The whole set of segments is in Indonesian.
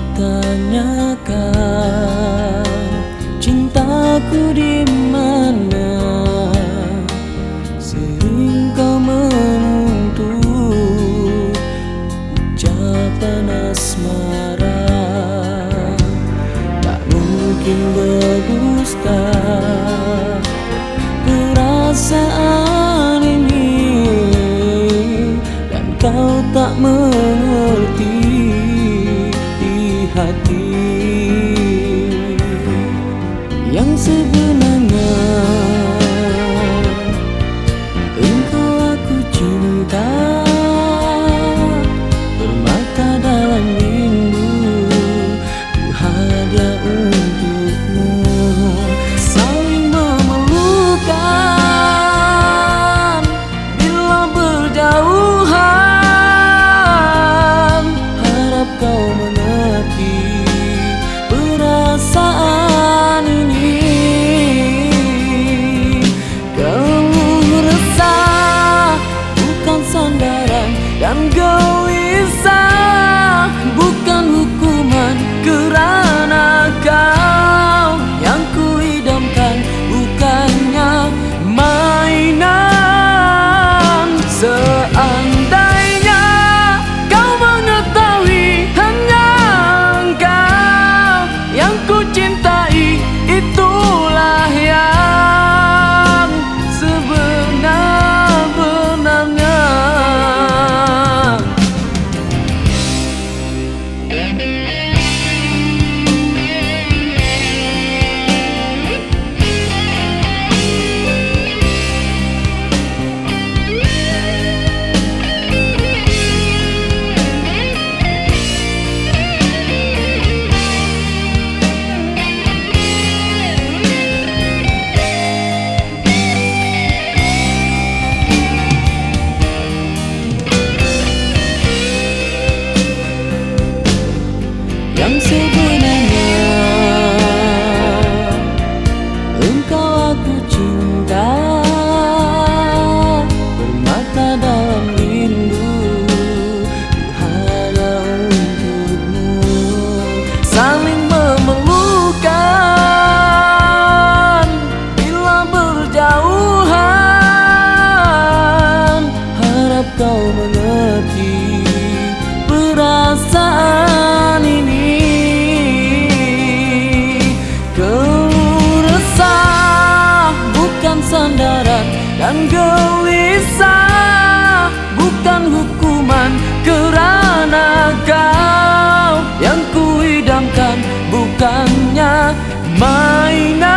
katanya mainan.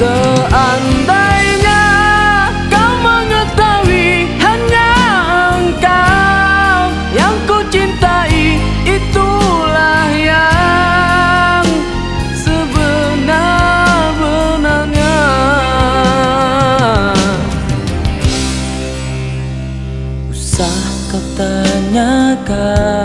Seandainya kau mengetahui hanya engkau Yang ku cintai itulah yang sebenar-benarnya. Usah kau tanyakan